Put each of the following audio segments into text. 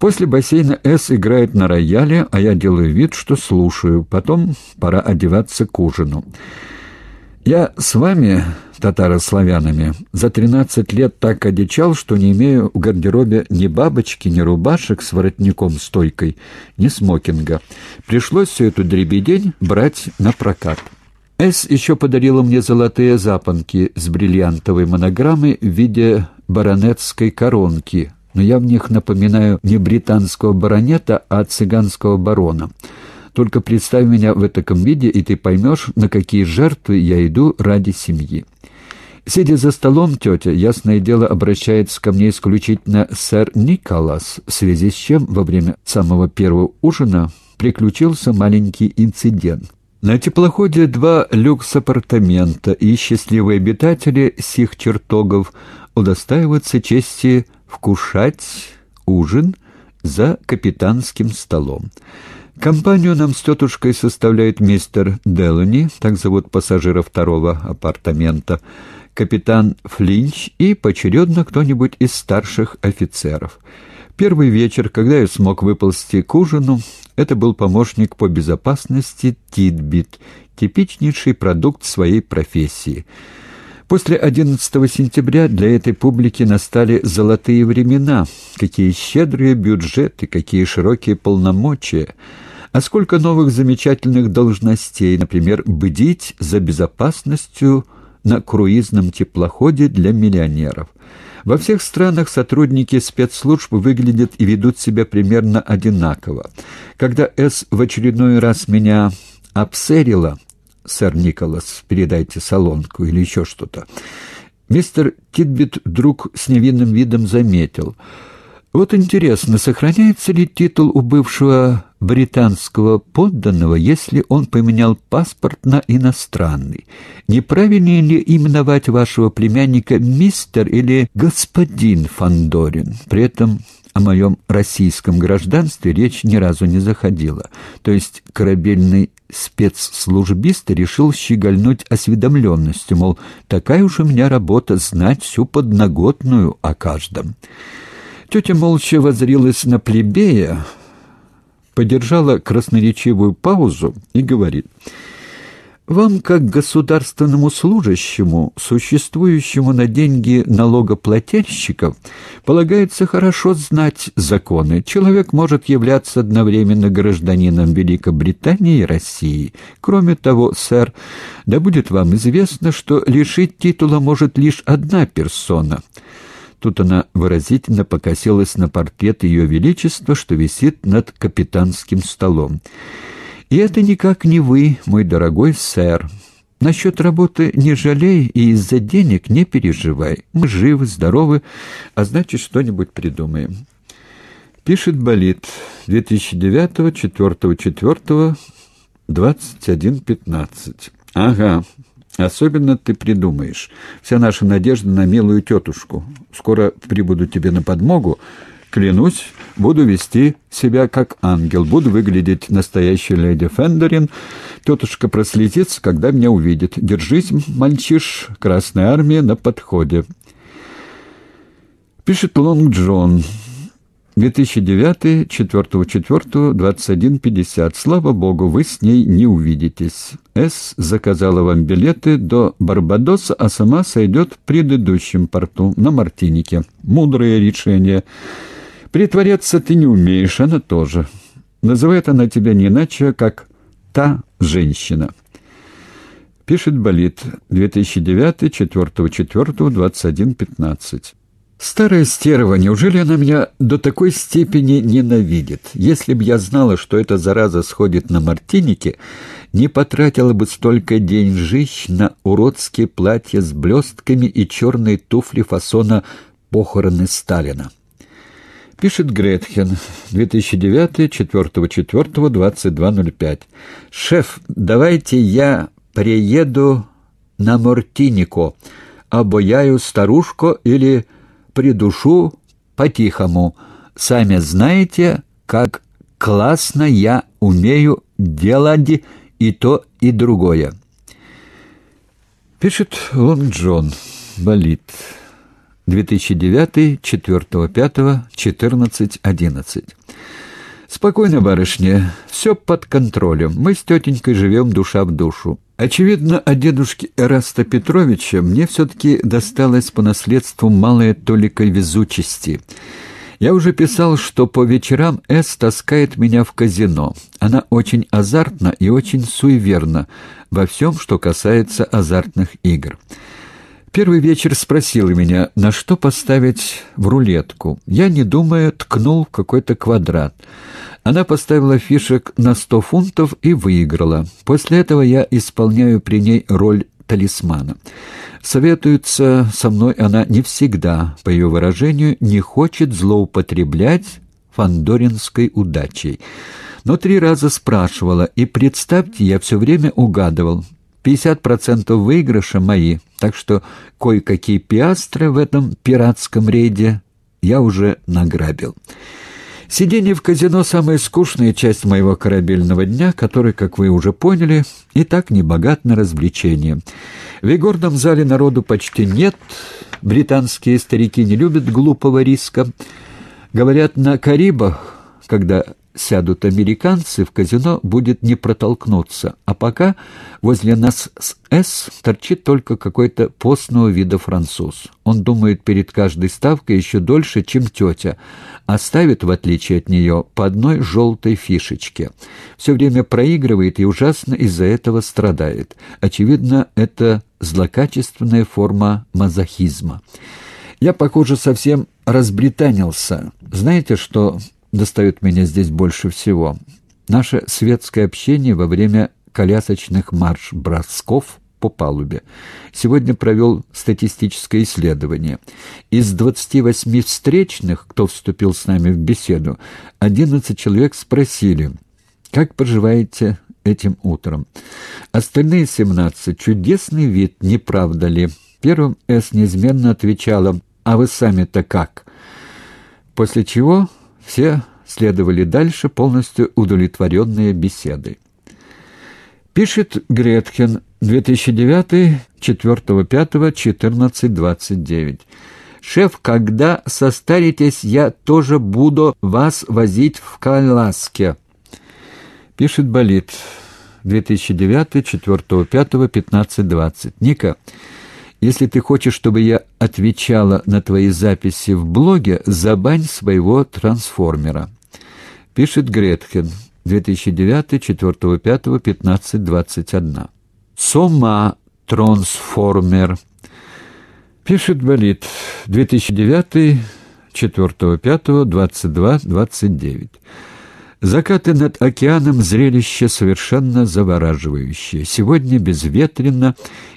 После бассейна С играет на рояле, а я делаю вид, что слушаю. Потом пора одеваться к ужину. Я с вами, татарославянами, за тринадцать лет так одичал, что не имею в гардеробе ни бабочки, ни рубашек с воротником-стойкой, ни смокинга. Пришлось всю эту дребедень брать на прокат. С еще подарила мне золотые запонки с бриллиантовой монограммой в виде баронетской коронки, но я в них напоминаю не британского баронета, а цыганского барона. Только представь меня в таком виде, и ты поймешь, на какие жертвы я иду ради семьи. Сидя за столом, тетя, ясное дело, обращается ко мне исключительно сэр Николас, в связи с чем во время самого первого ужина приключился маленький инцидент. На теплоходе два люкс-апартамента, и счастливые обитатели сих чертогов удостаиваются чести вкушать ужин за капитанским столом. Компанию нам с тетушкой составляет мистер Делани, так зовут пассажира второго апартамента, капитан Флинч и поочередно кто-нибудь из старших офицеров — Первый вечер, когда я смог выползти к ужину, это был помощник по безопасности Титбит, типичнейший продукт своей профессии. После 11 сентября для этой публики настали золотые времена. Какие щедрые бюджеты, какие широкие полномочия. А сколько новых замечательных должностей, например, бдить за безопасностью на круизном теплоходе для миллионеров. Во всех странах сотрудники спецслужб выглядят и ведут себя примерно одинаково. Когда С в очередной раз меня обсерила, сэр Николас, передайте солонку или еще что-то, мистер Титбит вдруг с невинным видом заметил — вот интересно, сохраняется ли титул у бывшего британского подданного, если он поменял паспорт на иностранный? Неправильнее ли именовать вашего племянника мистер или господин Фандорин? При этом о моем российском гражданстве речь ни разу не заходила. То есть корабельный спецслужбист решил щегольнуть осведомленностью, мол, такая уж у меня работа знать всю подноготную о каждом. Тетя молча возрилась на плебея, подержала красноречивую паузу и говорит, «Вам, как государственному служащему, существующему на деньги налогоплательщиков, полагается хорошо знать законы. Человек может являться одновременно гражданином Великобритании и России. Кроме того, сэр, да будет вам известно, что лишить титула может лишь одна персона — Тут она выразительно покосилась на портрет Ее Величества, что висит над капитанским столом. «И это никак не вы, мой дорогой сэр. Насчет работы не жалей и из-за денег не переживай. Мы живы, здоровы, а значит, что-нибудь придумаем». Пишет Болит. 2009 4 4 21.15. Ага, Особенно ты придумаешь. Вся наша надежда на милую тетушку. Скоро прибуду тебе на подмогу. Клянусь, буду вести себя как ангел, буду выглядеть настоящей леди Фендерин. Тетушка проследится, когда меня увидит. Держись, мальчиш, Красная Армия на подходе. Пишет Лонг Джон. 2009, 4.4, 21.50. Слава богу, вы с ней не увидитесь. С заказала вам билеты до Барбадоса, а сама сойдет в предыдущем порту, на Мартинике. Мудрое решение. Притворяться ты не умеешь, она тоже. Называет она тебя не иначе, как «та женщина». Пишет Болит. 2009, 4.4, 21.15. Старая стерва, неужели она меня до такой степени ненавидит? Если б я знала, что эта зараза сходит на мартинике, не потратила бы столько деньжищ на уродские платья с блестками и черные туфли фасона «Похороны Сталина». Пишет Гретхен, 2009, 4.4, 22.05. «Шеф, давайте я приеду на Мартинико, обояю старушку или придушу по-тихому. Сами знаете, как классно я умею делать и то, и другое. Пишет Лонг Джон, болит. 2009, 4 5, 14 11. «Спокойно, барышня, все под контролем. Мы с тетенькой живем душа в душу. Очевидно, от дедушки Эраста Петровича мне все-таки досталось по наследству малая толикой везучести». Я уже писал, что по вечерам С таскает меня в казино. Она очень азартна и очень суеверна во всем, что касается азартных игр. Первый вечер спросила меня, на что поставить в рулетку. Я, не думая, ткнул в какой-то квадрат. Она поставила фишек на сто фунтов и выиграла. После этого я исполняю при ней роль талисмана. Советуется со мной она не всегда, по ее выражению, не хочет злоупотреблять фандоринской удачей. Но три раза спрашивала, и, представьте, я все время угадывал. 50% выигрыша мои, так что кое-какие пиастры в этом пиратском рейде я уже награбил. Сидение в казино — самая скучная часть моего корабельного дня, который, как вы уже поняли, и так не богат на развлечения. В игорном зале народу почти нет, британские старики не любят глупого риска. Говорят, на Карибах, когда сядут американцы, в казино будет не протолкнуться, а пока возле нас с «С» торчит только какой-то постного вида француз. Он думает перед каждой ставкой еще дольше, чем тетя, а ставит, в отличие от нее, по одной желтой фишечке. Все время проигрывает и ужасно из-за этого страдает. Очевидно, это злокачественная форма мазохизма. Я, похоже, совсем разбританился. Знаете, что достает меня здесь больше всего. Наше светское общение во время колясочных марш-бросков по палубе. Сегодня провел статистическое исследование. Из 28 встречных, кто вступил с нами в беседу, 11 человек спросили, «Как поживаете этим утром?» Остальные 17 «Чудесный вид, не правда ли?» Первым С неизменно отвечала, «А вы сами-то как?» После чего все следовали дальше, полностью удовлетворенные беседой. Пишет Гретхен, 2009, 4 5 14 29. «Шеф, когда состаритесь, я тоже буду вас возить в коляске». Пишет Болит, 2009, 4 5 15 20. «Ника, если ты хочешь, чтобы я отвечала на твои записи в блоге, забань своего трансформера. Пишет Гретхен, 2009, 4 5 15 21. Сома трансформер. Пишет Болит, 2009, 4 5 22 29. Закаты над океаном — зрелище совершенно завораживающее. Сегодня безветренно,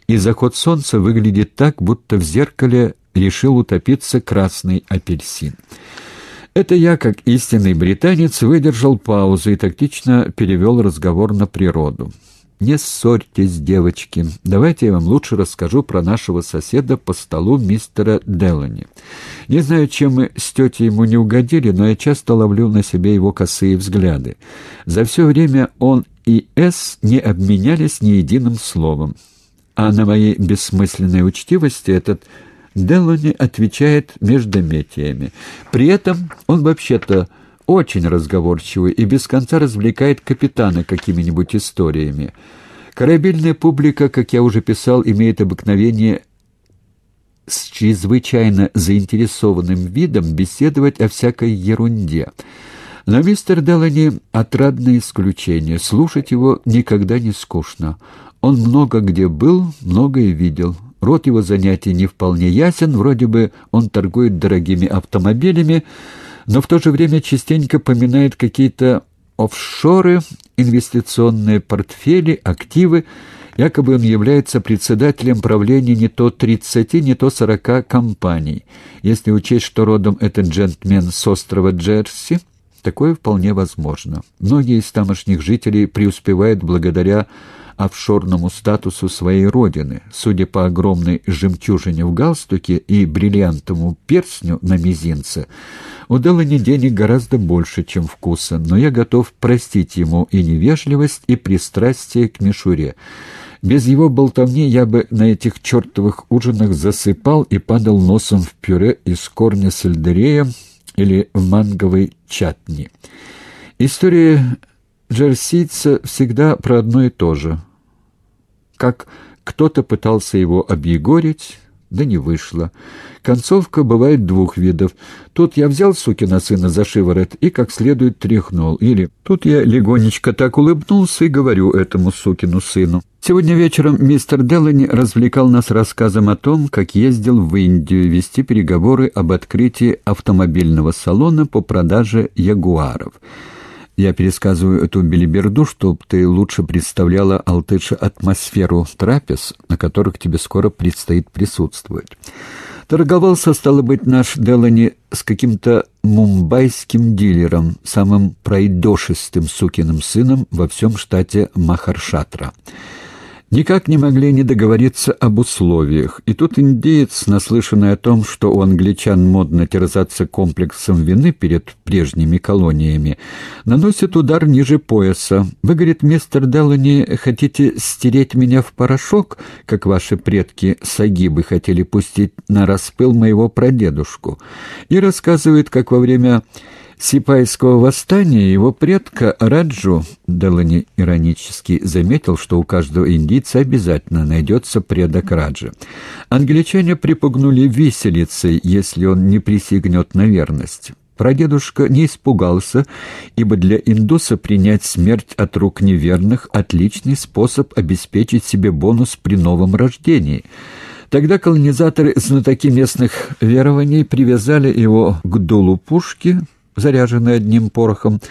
и заход солнца выглядит так, будто в зеркале решил утопиться красный апельсин. Это я, как истинный британец, выдержал паузу и тактично перевел разговор на природу. «Не ссорьтесь, девочки. Давайте я вам лучше расскажу про нашего соседа по столу мистера Делани. Не знаю, чем мы с тетей ему не угодили, но я часто ловлю на себе его косые взгляды. За все время он и С не обменялись ни единым словом. А на моей бессмысленной учтивости этот Делани отвечает междометиями. При этом он вообще-то очень разговорчивый и без конца развлекает капитана какими-нибудь историями. Корабельная публика, как я уже писал, имеет обыкновение с чрезвычайно заинтересованным видом беседовать о всякой ерунде. Но мистер Делани — отрадное исключение. Слушать его никогда не скучно. Он много где был, многое видел. Род его занятий не вполне ясен, вроде бы он торгует дорогими автомобилями, но в то же время частенько поминает какие-то офшоры, инвестиционные портфели, активы. Якобы он является председателем правления не то 30, не то 40 компаний. Если учесть, что родом этот джентльмен с острова Джерси, такое вполне возможно. Многие из тамошних жителей преуспевают благодаря офшорному статусу своей родины. Судя по огромной жемчужине в галстуке и бриллиантовому перстню на мизинце, у Делани денег гораздо больше, чем вкуса, но я готов простить ему и невежливость, и пристрастие к мишуре. Без его болтовни я бы на этих чертовых ужинах засыпал и падал носом в пюре из корня сельдерея или в манговой чатни. История джерсийца всегда про одно и то же. Как кто-то пытался его объегорить, да не вышло. Концовка бывает двух видов. Тут я взял сукина сына за шиворот и как следует тряхнул. Или тут я легонечко так улыбнулся и говорю этому сукину сыну. Сегодня вечером мистер Делани развлекал нас рассказом о том, как ездил в Индию вести переговоры об открытии автомобильного салона по продаже ягуаров. Я пересказываю эту белиберду, чтобы ты лучше представляла, Алтыша, атмосферу трапез, на которых тебе скоро предстоит присутствовать. Торговался, стало быть, наш Делани с каким-то мумбайским дилером, самым пройдошистым сукиным сыном во всем штате Махаршатра. Никак не могли не договориться об условиях, и тут индеец, наслышанный о том, что у англичан модно терзаться комплексом вины перед прежними колониями, наносит удар ниже пояса. «Вы, — говорит мистер Делани, — хотите стереть меня в порошок, как ваши предки Сагибы хотели пустить на распыл моего прадедушку?» И рассказывает, как во время Сипайского восстания его предка Раджу, Делани иронически заметил, что у каждого индийца обязательно найдется предок Раджи. Англичане припугнули виселицей, если он не присягнет на верность. Прадедушка не испугался, ибо для индуса принять смерть от рук неверных – отличный способ обеспечить себе бонус при новом рождении – Тогда колонизаторы, знатоки местных верований, привязали его к дулу пушки, заряженный одним порохом.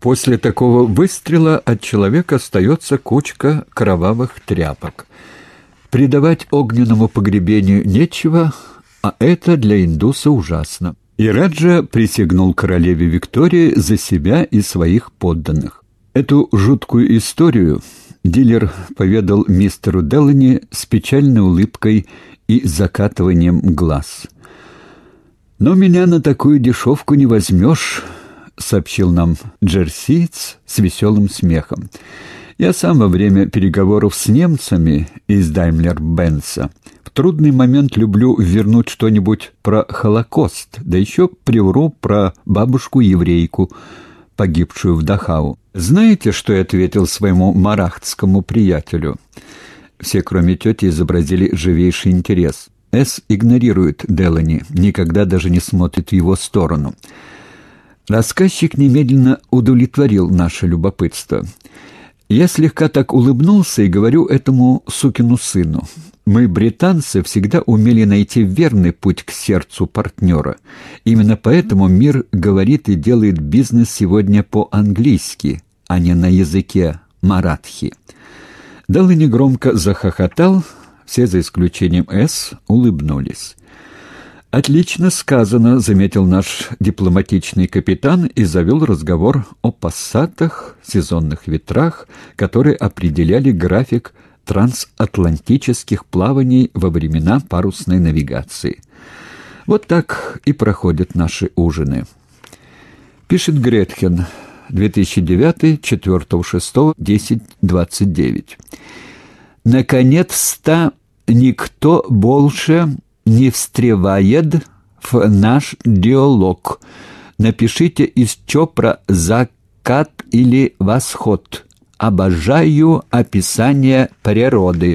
После такого выстрела от человека остается кучка кровавых тряпок. Придавать огненному погребению нечего, а это для индуса ужасно. И Раджа присягнул королеве Виктории за себя и своих подданных. Эту жуткую историю дилер поведал мистеру Делани с печальной улыбкой и закатыванием глаз – «Но меня на такую дешевку не возьмешь», — сообщил нам джерсиец с веселым смехом. «Я сам во время переговоров с немцами из Даймлер-Бенца в трудный момент люблю вернуть что-нибудь про Холокост, да еще привру про бабушку-еврейку, погибшую в Дахау. Знаете, что я ответил своему марахтскому приятелю?» Все, кроме тети, изобразили живейший интерес. С игнорирует Делани, никогда даже не смотрит в его сторону. Рассказчик немедленно удовлетворил наше любопытство. Я слегка так улыбнулся и говорю этому сукину сыну. Мы, британцы, всегда умели найти верный путь к сердцу партнера. Именно поэтому мир говорит и делает бизнес сегодня по-английски, а не на языке маратхи. Делани громко захохотал, все, за исключением «С», улыбнулись. «Отлично сказано», — заметил наш дипломатичный капитан и завел разговор о пассатах, сезонных ветрах, которые определяли график трансатлантических плаваний во времена парусной навигации. Вот так и проходят наши ужины. Пишет Гретхен, 2009, 4 6 10 29. Наконец-то никто больше не встревает в наш диалог. Напишите из Чопра «закат» или «восход». Обожаю описание природы.